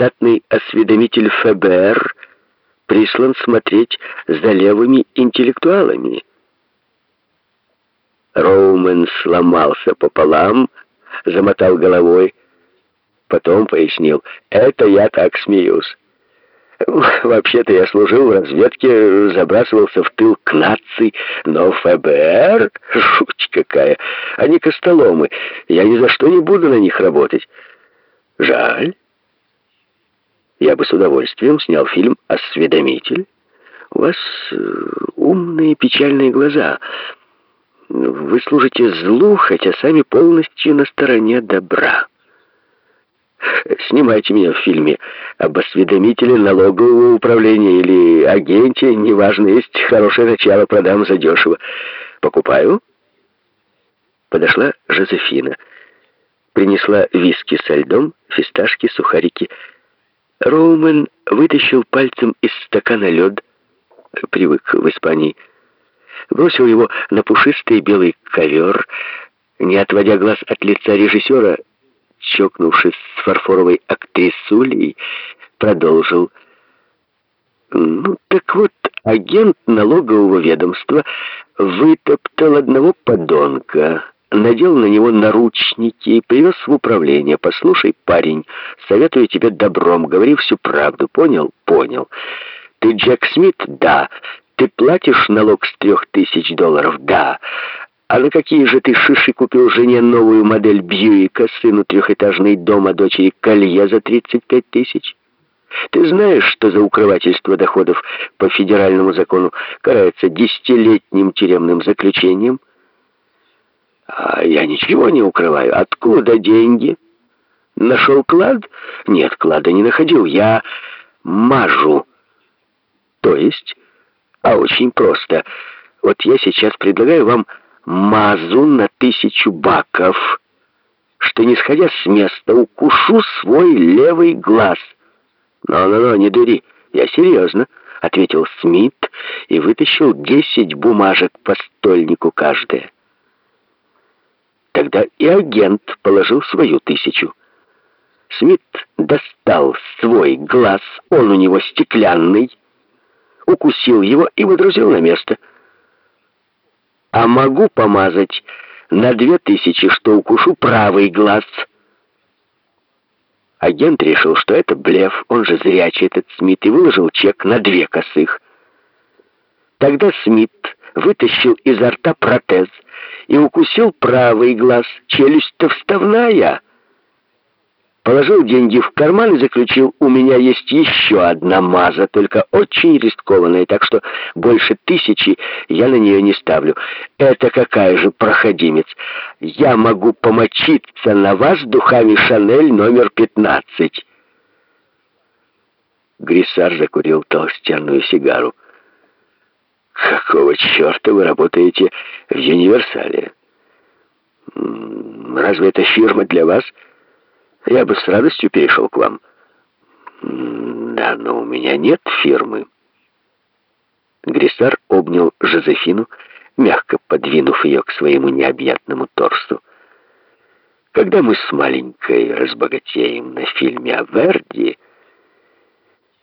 штатный осведомитель ФБР прислан смотреть за левыми интеллектуалами. Роумен сломался пополам, замотал головой, потом пояснил, «Это я так смеюсь». Вообще-то я служил в разведке, забрасывался в тыл к нации, но ФБР, жуть какая, они костоломы, я ни за что не буду на них работать. Жаль. Я бы с удовольствием снял фильм «Осведомитель». У вас э, умные печальные глаза. Вы служите злу, хотя сами полностью на стороне добра. Снимайте меня в фильме об осведомителе налогового управления или агенте, неважно, есть хорошее начало, продам задешево. Покупаю?» Подошла Жозефина. Принесла виски со льдом, фисташки, сухарики. Роумен вытащил пальцем из стакана лед, привык в Испании, бросил его на пушистый белый ковер, не отводя глаз от лица режиссера, чокнувшись с фарфоровой актрисулей, продолжил. «Ну, так вот, агент налогового ведомства вытоптал одного подонка, надел на него наручники и привез в управление. Послушай, парень, советую тебе добром, говори всю правду. Понял? Понял. Ты Джек Смит? Да. Ты платишь налог с трех тысяч долларов? Да. А на какие же ты шиши купил жене новую модель Бьюика, сыну трехэтажный дом, а дочери колье за 35 тысяч? Ты знаешь, что за укрывательство доходов по федеральному закону карается десятилетним тюремным заключением? А я ничего не укрываю. Откуда деньги? Нашел клад? Нет, клада не находил. Я мажу. То есть? А очень просто. Вот я сейчас предлагаю вам мазу на тысячу баков, что, не сходя с места, укушу свой левый глаз. «Ну-ну-ну, не дури, я серьезно», — ответил Смит и вытащил десять бумажек по стольнику каждая. Тогда и агент положил свою тысячу. Смит достал свой глаз, он у него стеклянный, укусил его и выдрузил на место — а могу помазать на две тысячи, что укушу правый глаз. Агент решил, что это блеф, он же зрячий этот Смит, и выложил чек на две косых. Тогда Смит вытащил изо рта протез и укусил правый глаз, челюсть-то вставная — Положил деньги в карман и заключил, у меня есть еще одна маза, только очень рискованная, так что больше тысячи я на нее не ставлю. Это какая же проходимец? Я могу помочиться на вас духами Шанель номер 15. Грисар закурил толстенную сигару. «Какого черта вы работаете в Универсале? Разве эта фирма для вас?» Я бы с радостью перешел к вам. Да, но у меня нет фирмы. Грисар обнял Жозефину, мягко подвинув ее к своему необъятному торсу. Когда мы с маленькой разбогатеем на фильме о Верди,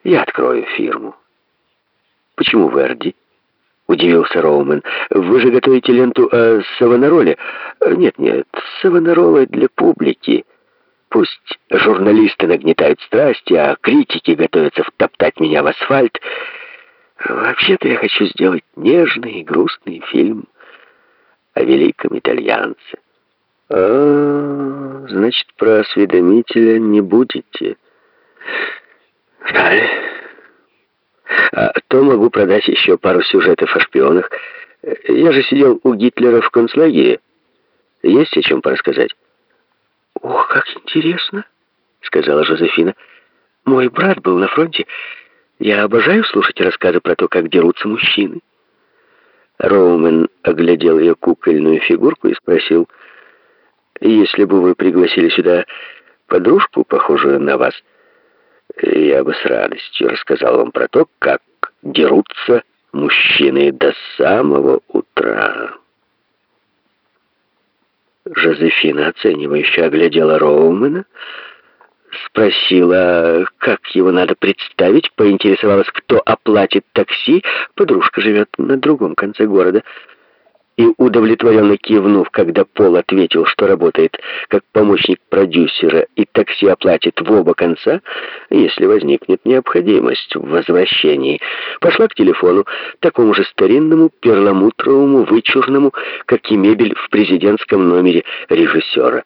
я открою фирму. Почему Верди? Удивился Роумен. Вы же готовите ленту о Савонароле? Нет-нет, Савонаролы для публики. Пусть журналисты нагнетают страсти, а критики готовятся втоптать меня в асфальт. Вообще-то я хочу сделать нежный и грустный фильм о великом итальянце. А, значит, про осведомителя не будете. Жаль. А то могу продать еще пару сюжетов о шпионах. Я же сидел у Гитлера в концлагере. Есть о чем порассказать? «Ох, как интересно!» — сказала Жозефина. «Мой брат был на фронте. Я обожаю слушать рассказы про то, как дерутся мужчины». Роумен оглядел ее кукольную фигурку и спросил, «Если бы вы пригласили сюда подружку, похожую на вас, я бы с радостью рассказал вам про то, как дерутся мужчины до самого утра». Жозефина оценивающе оглядела Роумена. Спросила, как его надо представить, поинтересовалась, кто оплатит такси. Подружка живет на другом конце города и, удовлетворенно кивнув, когда Пол ответил, что работает как помощник продюсера и такси оплатит в оба конца, если возникнет необходимость в возвращении, пошла к телефону, такому же старинному, перламутровому, вычурному, как и мебель в президентском номере режиссера.